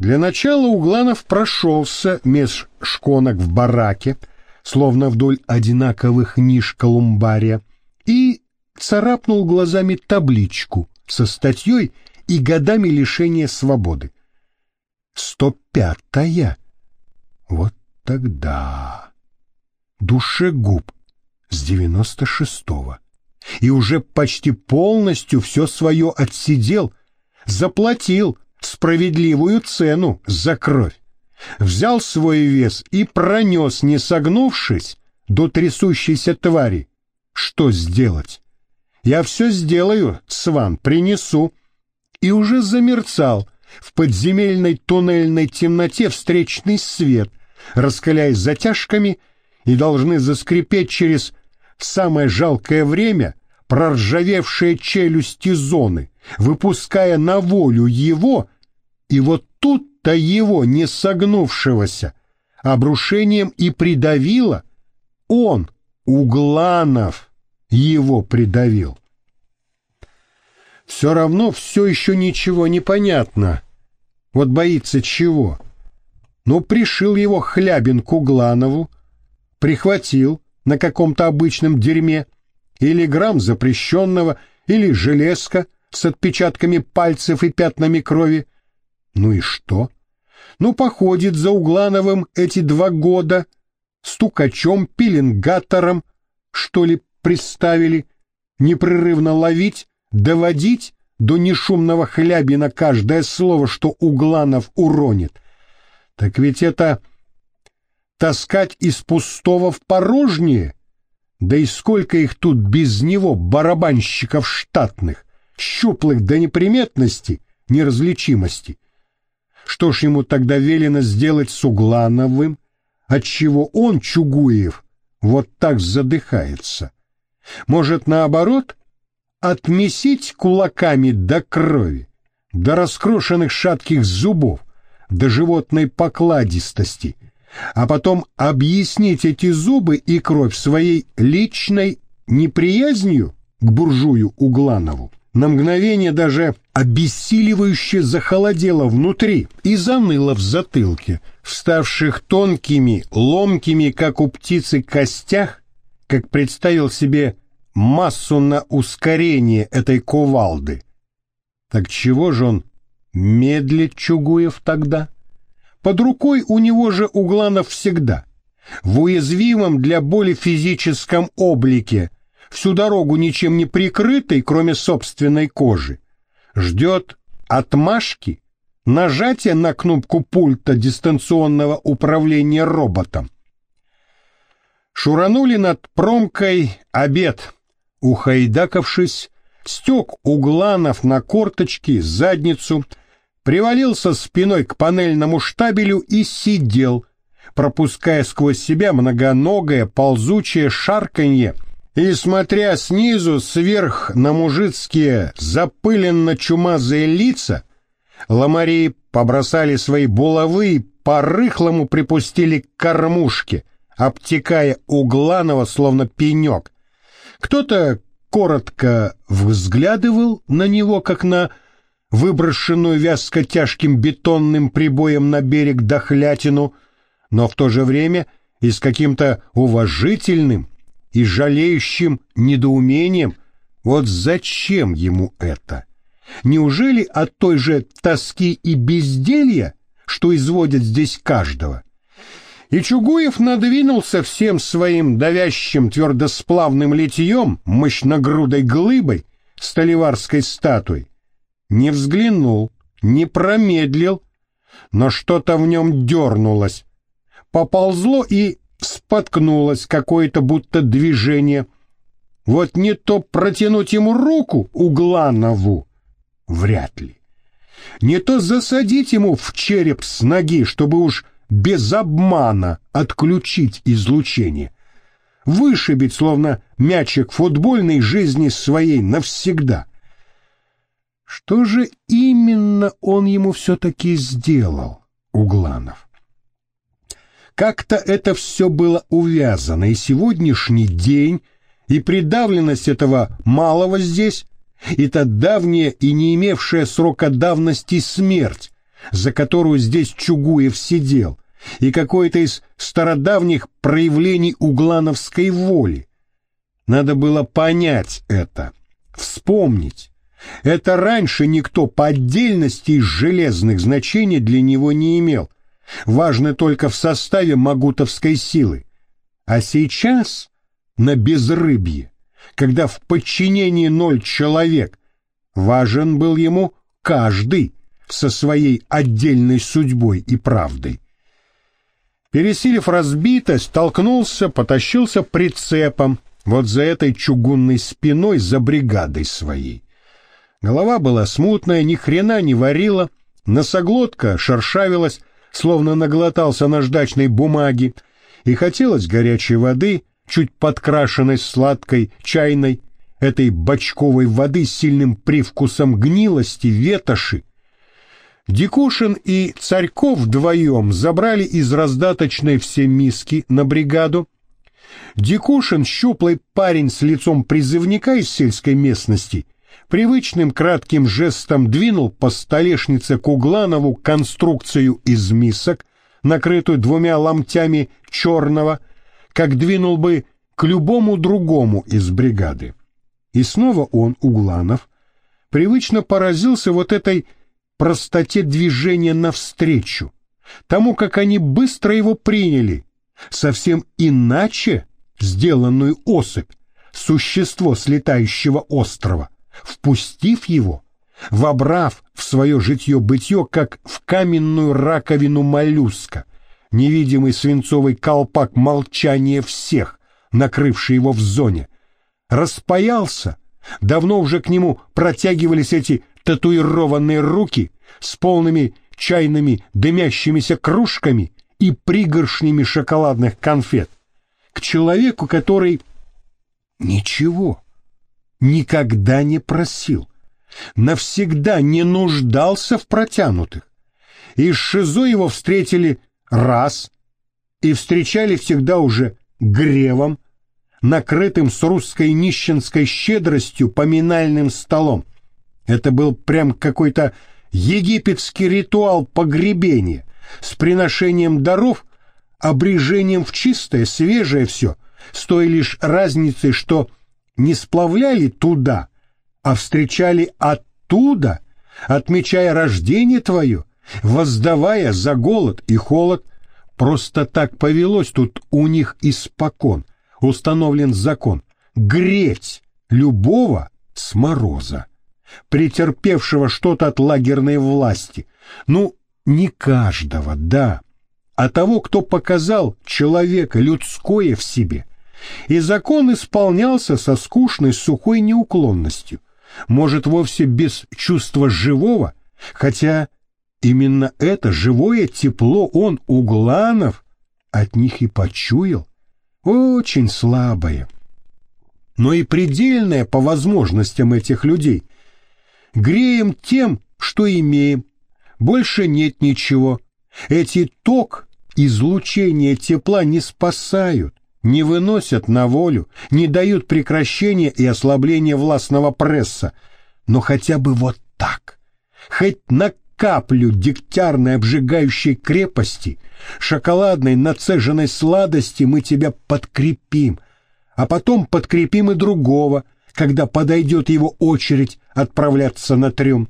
Для начала Угланов прошелся меж шконок в бараке, словно вдоль одинаковых ниш колумбария, и царапнул глазами табличку со статьей и годами лишения свободы. Сто пятая. Вот тогда. Душегуб с девяносто шестого. И уже почти полностью все свое отсидел, заплатил справедливую цену за кровь. Взял свой вес и пронес, не согнувшись, до трясущейся твари. Что сделать? Я все сделаю, Сван, принесу. И уже замерцал в подземельной туннельной темноте встречный свет, раскаляясь затяжками, и должны заскрипеть через самое жалкое время проржавевшие челюсти зоны, выпуская на волю его, и вот тут-то его, не согнувшегося, обрушением и придавило, он, Угланов, его придавил. Все равно все еще ничего не понятно. Вот боится чего? Ну, пришил его Хлябин к Угланову, прихватил на каком-то обычном дерьме, или грамм запрещенного, или железка с отпечатками пальцев и пятнами крови. Ну и что? Ну, походит за Углановым эти два года, стукачом, пеленгатором, что ли, приставили, непрерывно ловить, доводить до нешумного хлябина каждое слово, что Угланов уронит. Так ведь это таскать из пустого в порожнее — да и сколько их тут без него, барабанщиков штатных, щуплых до неприметности, неразличимости. Что ж ему тогда велено сделать с Углановым, отчего он, Чугуев, вот так задыхается? Может, наоборот, отмесить кулаками до крови, до раскрошенных шатких зубов, до животной покладистости — а потом объяснить эти зубы и кровь своей личной неприязнью к буржую Угланову. На мгновение даже обессиливающе захолодело внутри и заныло в затылке, вставших тонкими, ломкими, как у птицы, костях, как представил себе массу на ускорение этой кувалды. Так чего же он медлит Чугуев тогда? — под рукой у него же Угланов всегда. В уязвимом для боли физическом облике, всю дорогу ничем не прикрытой, кроме собственной кожи. Ждет отмашки, нажатия на кнопку пульта дистанционного управления роботом. Шуранули над промкой обед. Ухайдакавшись, стек Угланов на корточки, задницу — привалился спиной к панельному штабелю и сидел, пропуская сквозь себя многоногое ползучее шарканье и смотря снизу сверх на мужицкие запыленно-чумазые лица, ломари побросали свои булавы по-рыхлому припустили к кормушке, обтекая Угланова словно пенек. Кто-то коротко взглядывал на него, как на выброшенную вязко тяжким бетонным прибоем на берег дохлятину, но в то же время и с каким-то уважительным и жалеющим недоумением, вот зачем ему это? Неужели от той же тоски и безделья, что изводят здесь каждого? И Чугуев надвинулся всем своим давящим твердосплавным литьем, мощногрудой глыбой, столеварской статуей, не взглянул, не промедлил, но что-то в нем дернулось, поползло и споткнулось какое-то будто движение. Вот не то протянуть ему руку Угланову, вряд ли. Не то засадить ему в череп с ноги, чтобы уж без обмана отключить излучение. Вышибить, словно мячик футбольной жизни своей навсегда. Что же именно он ему все-таки сделал, Угланов? Как-то это все было увязано, и сегодняшний день, и придавленность этого малого здесь, и та давняя и не имевшая срока давности смерть, за которую здесь Чугуев сидел, и какое-то из стародавних проявлений углановской воли. Надо было понять это, вспомнить. Это раньше никто по отдельности из железных значений для него не имел. Важно только в составе магутовской силы. А сейчас на безрыбье, когда в подчинении ноль человек, важен был ему каждый со своей отдельной судьбой и правдой. Пересилив разбитость, толкнулся, потащился прицепом, вот за этой чугунной спиной, за бригадой своей. Голова была смутная, ни хрена не варила, носоглотка шершавилась, словно наглотался наждачной бумаги, и хотелось горячей воды, чуть подкрашенной сладкой, чайной, этой бочковой воды с сильным привкусом гнилости, ветоши. Дикушин и Царьков вдвоем забрали из раздаточной все миски на бригаду, Дикушин, щуплый парень с лицом призывника из сельской местности, привычным кратким жестом двинул по столешнице Кугланову конструкцию из мисок, накрытую двумя ломтями черного, как двинул бы к любому другому из бригады. И снова он, Угланов, привычно поразился вот этой простоте движения навстречу, тому, как они быстро его приняли, совсем иначе сделанную особь, существо с летающего острова, впустив его, вобрав в свое житье-бытие, как в каменную раковину моллюска, невидимый свинцовый колпак молчания всех, накрывший его в зоне, распаялся, давно уже к нему протягивались эти татуированные руки с полными чайными дымящимися кружками и пригоршнями шоколадных конфет к человеку, который ничего никогда не просил, навсегда не нуждался в протянутых. Из ШИЗО его встретили раз и встречали всегда уже гревом, накрытым с русской нищенской щедростью поминальным столом. Это был прям какой-то египетский ритуал погребения с приношением даров обрежением в чистое, свежее все, с той лишь разницей, что не сплавляли туда, а встречали оттуда, отмечая рождение твое, воздавая за голод и холод. Просто так повелось тут у них испокон, установлен закон, греть любого с мороза, претерпевшего что-то от лагерной власти. Ну, не каждого, да, а того, кто показал человека людское в себе. И закон исполнялся со скучной сухой неуклонностью, может, вовсе без чувства живого, хотя именно это живое тепло он, Угланов, от них и почуял, очень слабое, но и предельное по возможностям этих людей. Греем тем, что имеем, больше нет ничего. Эти ток излучение тепла не спасают, не выносят на волю, не дают прекращения и ослабления властного пресса, но хотя бы вот так, хоть на каплю дегтярной обжигающей крепости, шоколадной нацеженной сладости мы тебя подкрепим, а потом подкрепим и другого, когда подойдет его очередь отправляться на трюм.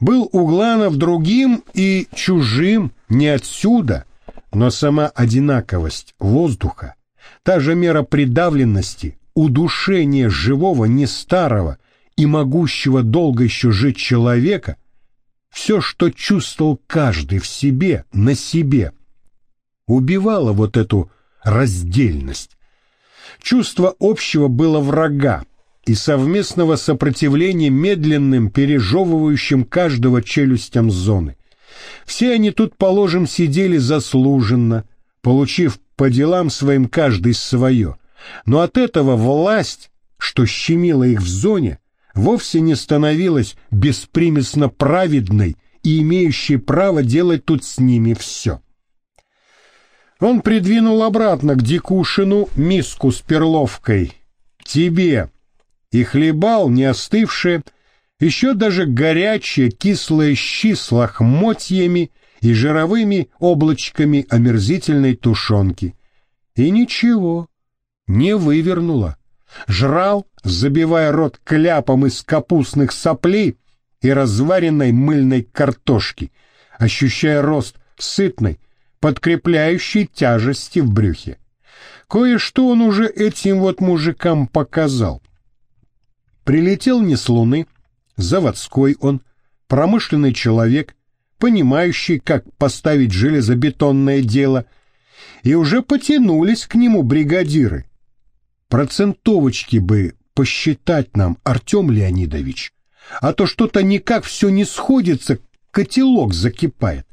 Был Угланов другим и чужим не отсюда, но сама одинаковость воздуха, та же мера придавленности, удушение живого, не старого и могущего долго еще жить человека, все, что чувствовал каждый в себе, на себе, убивало вот эту раздельность. Чувство общего было врага, и совместного сопротивления медленным, пережевывающим каждого челюстям зоны. Все они тут, положим, сидели заслуженно, получив по делам своим каждый свое, но от этого власть, что щемила их в зоне, вовсе не становилась беспримесно праведной и имеющей право делать тут с ними все. Он придвинул обратно к Дикушину миску с перловкой. «Тебе, и хлебал не остывшее, еще даже горячие кислые щи с лохмотьями и жировыми облачками омерзительной тушенки. И ничего, не вывернуло. Жрал, забивая рот кляпом из капустных соплей и разваренной мыльной картошки, ощущая рост сытной, подкрепляющей тяжести в брюхе. Кое-что он уже этим вот мужикам показал. Прилетел не с луны, заводской он, промышленный человек, понимающий, как поставить железобетонное дело, и уже потянулись к нему бригадиры. Процентовочки бы посчитать нам, Артем Леонидович, а то что-то никак все не сходится, котелок закипает.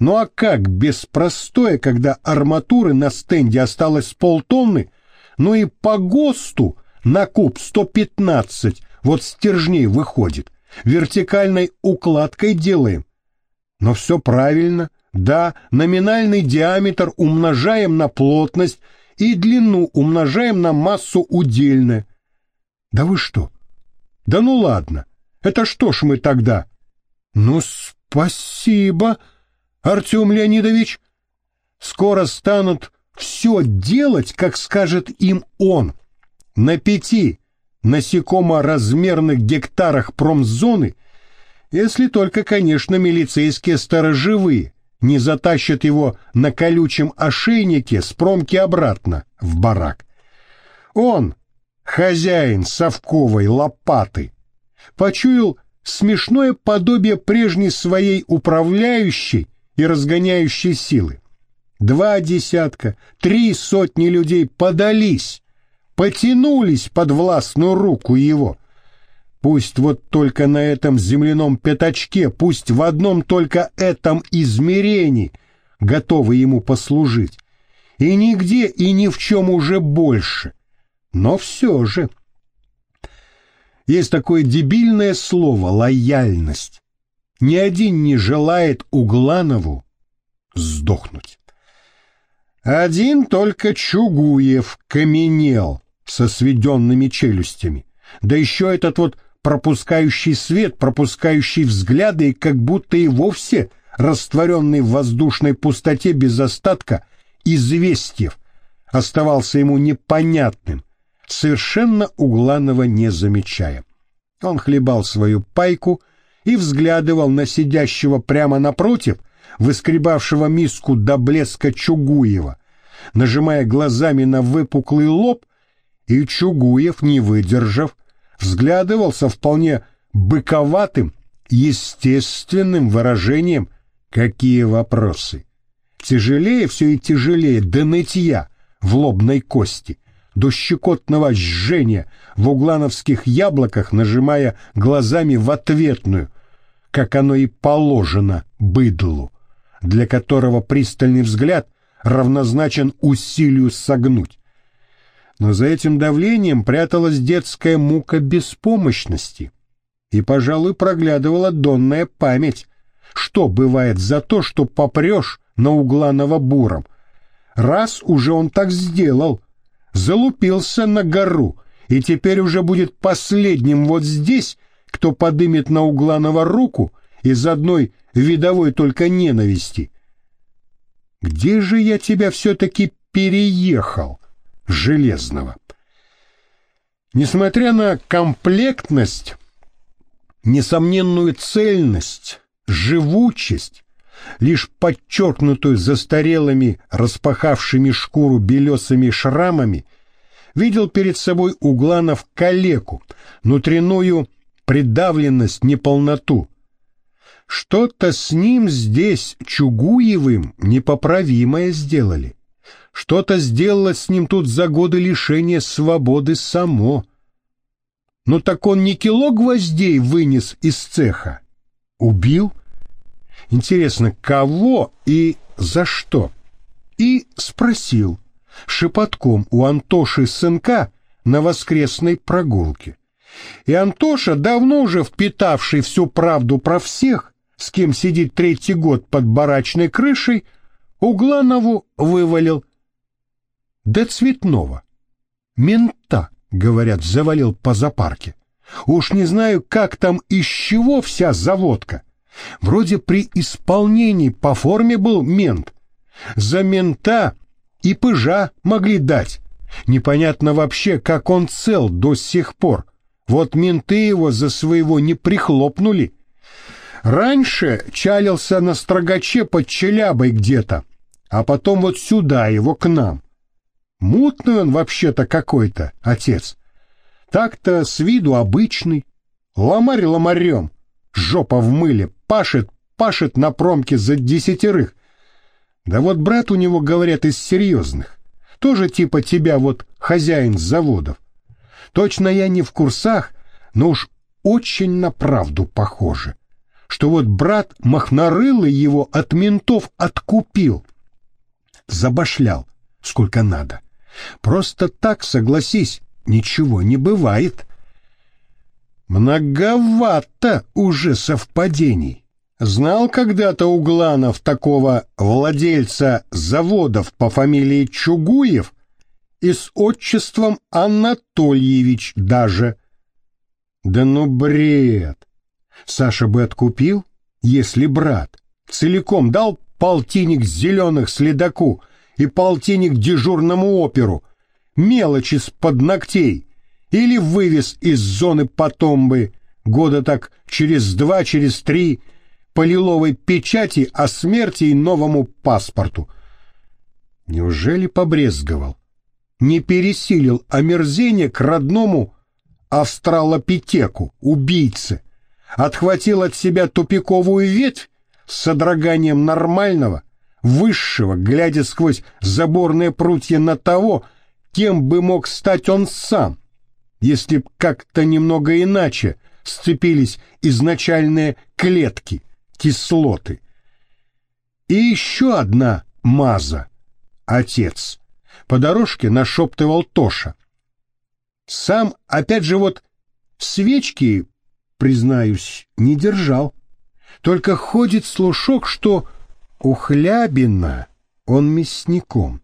Ну а как без простоя, когда арматуры на стенде осталось полтонны, ну и по ГОСТу на куб 115 вот стержней выходит. Вертикальной укладкой делаем. Но все правильно. Да, номинальный диаметр умножаем на плотность и длину умножаем на массу удельная. Да вы что? Да ну ладно. Это что ж мы тогда? Ну, спасибо, Артем Леонидович. Скоро станут все делать, как скажет им он. На пяти насекоморазмерных гектарах промзоны, если только, конечно, милицейские сторожевые не затащат его на колючем ошейнике с промки обратно в барак. Он, хозяин совковой лопаты, почуял смешное подобие прежней своей управляющей и разгоняющей силы. Два десятка, три сотни людей подались, потянулись под властную руку его. Пусть вот только на этом земляном пятачке, пусть в одном только этом измерении готовы ему послужить. И нигде и ни в чем уже больше. Но все же... Есть такое дебильное слово «лояльность». Ни один не желает Угланову сдохнуть. Один только Чугуев каменел со сведенными челюстями. Да еще этот вот пропускающий свет, пропускающий взгляды и как будто и вовсе растворенный в воздушной пустоте без остатка известьев, оставался ему непонятным, совершенно Угланова не замечая. Он хлебал свою пайку и взглядывал на сидящего прямо напротив, выскребавшего миску до блеска Чугуева, нажимая глазами на выпуклый лоб, и Чугуев, не выдержав, взглядывал со вполне быковатым, естественным выражением «Какие вопросы?» Тяжелее все и тяжелее до нытья в лобной кости до щекотного жжения в углановских яблоках, нажимая глазами в ответную, как оно и положено быдлу, для которого пристальный взгляд равнозначен усилию согнуть. Но за этим давлением пряталась детская мука беспомощности, и, пожалуй, проглядывала донная память, что бывает за то, что попрешь на Угланова буром. Раз уже он так сделал, залупился на гору и теперь уже будет последним вот здесь, кто подымет на Угланова руку из одной видовой только ненависти. Где же я тебя все-таки переехал, Железного? Несмотря на комплектность, несомненную цельность, живучесть, лишь подчеркнутую застарелыми, распахавшими шкуру белесыми шрамами, видел перед собой Угланов калеку, внутреннюю придавленность, неполноту. Что-то с ним здесь, Чугуевым, непоправимое сделали. Что-то сделало с ним тут за годы лишения свободы само. Но так он не кило гвоздей вынес из цеха. Убил? — Интересно, кого и за что? И спросил шепотком у Антоши сынка на воскресной прогулке. И Антоша, давно уже впитавший всю правду про всех, с кем сидит третий год под барачной крышей, Угланову вывалил. Да цветного. Мента, говорят, завалил по зоопарке. Уж не знаю, как там из чего вся заводка. Вроде при исполнении по форме был мент. За мента и пыжа могли дать. Непонятно вообще, как он цел до сих пор. Вот менты его за своего не прихлопнули. Раньше чалился на строгаче под Челябой где-то, а потом вот сюда его к нам. Мутный он вообще-то какой-то, отец. Так-то с виду обычный. Ломарь ломарем, жопа в мыле, пашет, пашет на промке за десятерых. Да вот брат у него, говорят, из серьезных. Тоже типа тебя вот хозяин заводов. Точно я не в курсах, но уж очень на правду похоже, что вот брат Махнарылый его от ментов откупил. Забашлял, сколько надо. Просто так, согласись, ничего не бывает. Многовато уже совпадений. Знал когда-то Угланов такого владельца заводов по фамилии Чугуев и с отчеством Анатольевич даже. Да ну бред! Саша бы откупил, если брат целиком дал полтинник зеленых следаку и полтинник дежурному оперу, мелочи с-под ногтей, или вывез из зоны потомбы. Года так через два, через три, по лиловой печати о смерти и новому паспорту. Неужели побрезговал? Не пересилил омерзение к родному австралопитеку, убийце, отхватил от себя тупиковую ветвь с содроганием нормального, высшего, глядя сквозь заборные прутья на того, кем бы мог стать он сам, если б как-то немного иначе сцепились изначальные клетки, кислоты. И еще одна маза, отец, по дорожке нашептывал Тоша. Сам, опять же, вот свечки, признаюсь, не держал. Только ходит слушок, что у Хлябина он мясником.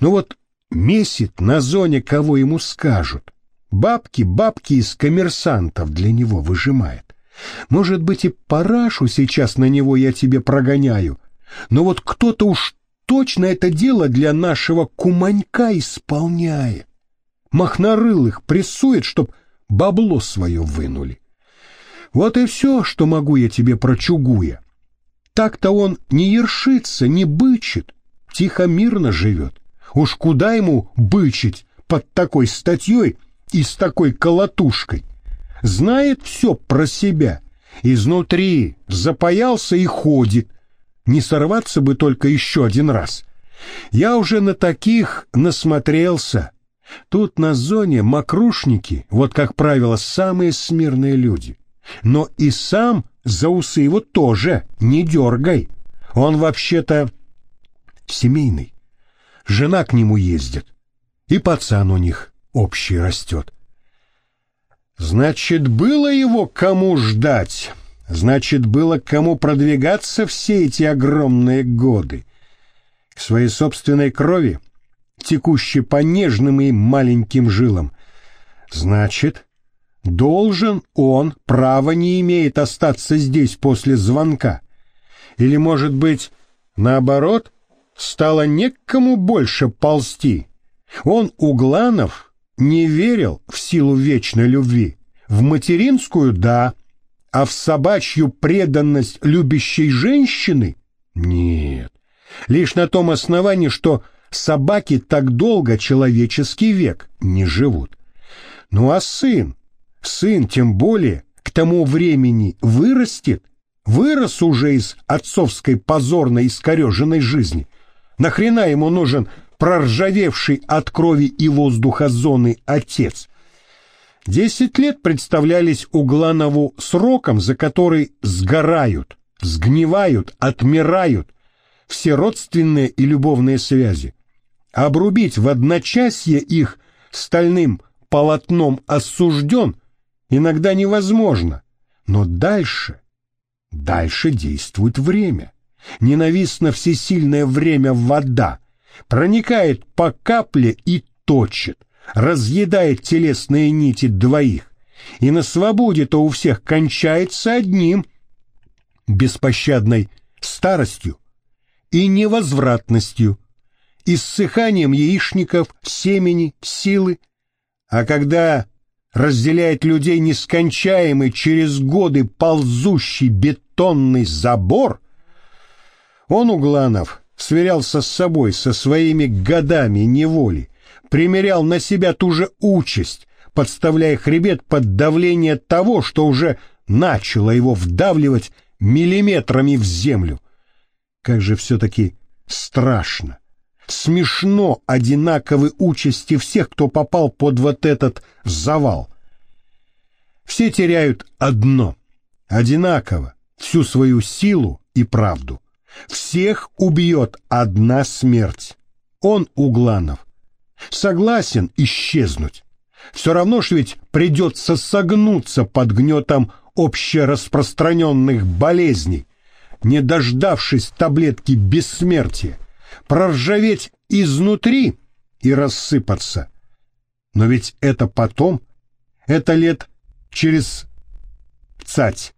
Ну вот месит на зоне, кого ему скажут. Бабки, бабки из коммерсантов для него выжимает. Может быть, и парашу сейчас на него я тебе прогоняю, но вот кто-то уж точно это дело для нашего куманька исполняет. Махнарылых прессует, чтоб бабло свое вынули. Вот и все, что могу я тебе про Чугуя. Так-то он не ершится, не бычит, тихо-мирно живет. Уж куда ему бычить под такой статьей и с такой колотушкой? Знает все про себя, изнутри запаялся и ходит. Не сорваться бы только еще один раз. Я уже на таких насмотрелся. Тут на зоне мокрушники, вот как правило, самые смирные люди. Но и сам за усы его тоже не дергай. Он вообще-то семейный. Жена к нему ездит. И пацан у них общий растет. Значит, было его кому ждать. Значит, было кому продвигаться все эти огромные годы. К своей собственной крови, текущей по нежным и маленьким жилам. Значит, Должен он, право не имеет остаться здесь после звонка. Или, может быть, наоборот, стало некому больше ползти. Он, Угланов, не верил в силу вечной любви. В материнскую — да, а в собачью преданность любящей женщины — нет. Лишь на том основании, что собаки так долго человеческий век не живут. Ну а сын, Сын тем более к тому времени вырастет, вырос уже из отцовской позорной искореженной жизни. Нахрена ему нужен проржавевший от крови и воздуха зоны отец? Десять лет представлялись Угланову сроком, за который сгорают, сгнивают, отмирают все родственные и любовные связи. Обрубить в одночасье их стальным полотном осужден иногда невозможно. Но дальше, дальше действует время. Ненавистно всесильное время вода. Проникает по капле и точит, разъедает телесные нити двоих. И на свободе-то у всех кончается одним — беспощадной старостью и невозвратностью, иссыханием яичников, семени, силы. А когда разделяет людей нескончаемый через годы ползущий бетонный забор, он, Угланов, сверялся с собой, со своими годами неволи, примерял на себя ту же участь, подставляя хребет под давление того, что уже начало его вдавливать миллиметрами в землю. Как же все-таки страшно, смешно одинаковы участи всех, кто попал под вот этот завал. Все теряют одно, одинаково, всю свою силу и правду. Всех убьет одна смерть. Он, Угланов, согласен исчезнуть. Все равно ж ведь придется согнуться под гнетом общераспространенных болезней, не дождавшись таблетки бессмертия, проржаветь изнутри и рассыпаться. Но ведь это потом, это лет через цать,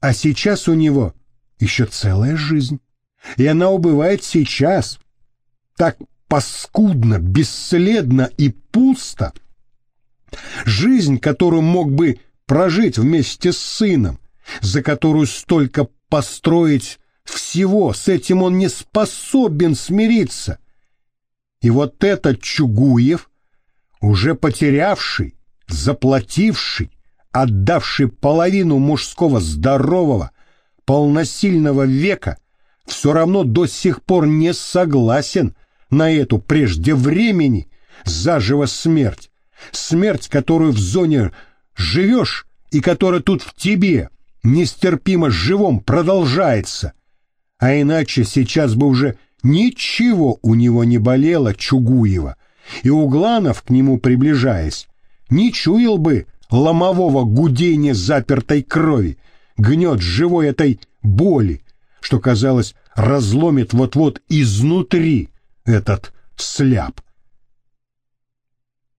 а сейчас у него еще целая жизнь, и она убывает сейчас, так паскудно, бесследно и пусто. Жизнь, которую мог бы прожить вместе с сыном, за которую столько построить всего, с этим он не способен смириться. И вот этот Чугуев, уже потерявший, заплативший, отдавший половину мужского здорового, полносильного века, все равно до сих пор не согласен на эту прежде времени заживо смерть, смерть, которую в зоне живешь и которая тут в тебе, нестерпимо живом, продолжается. А иначе сейчас бы уже ничего у него не болело Чугуева, и Угланов, к нему приближаясь, не чуял бы ломового гудения запертой крови, гнет живой этой боли, что, казалось, разломит вот-вот изнутри этот сляп.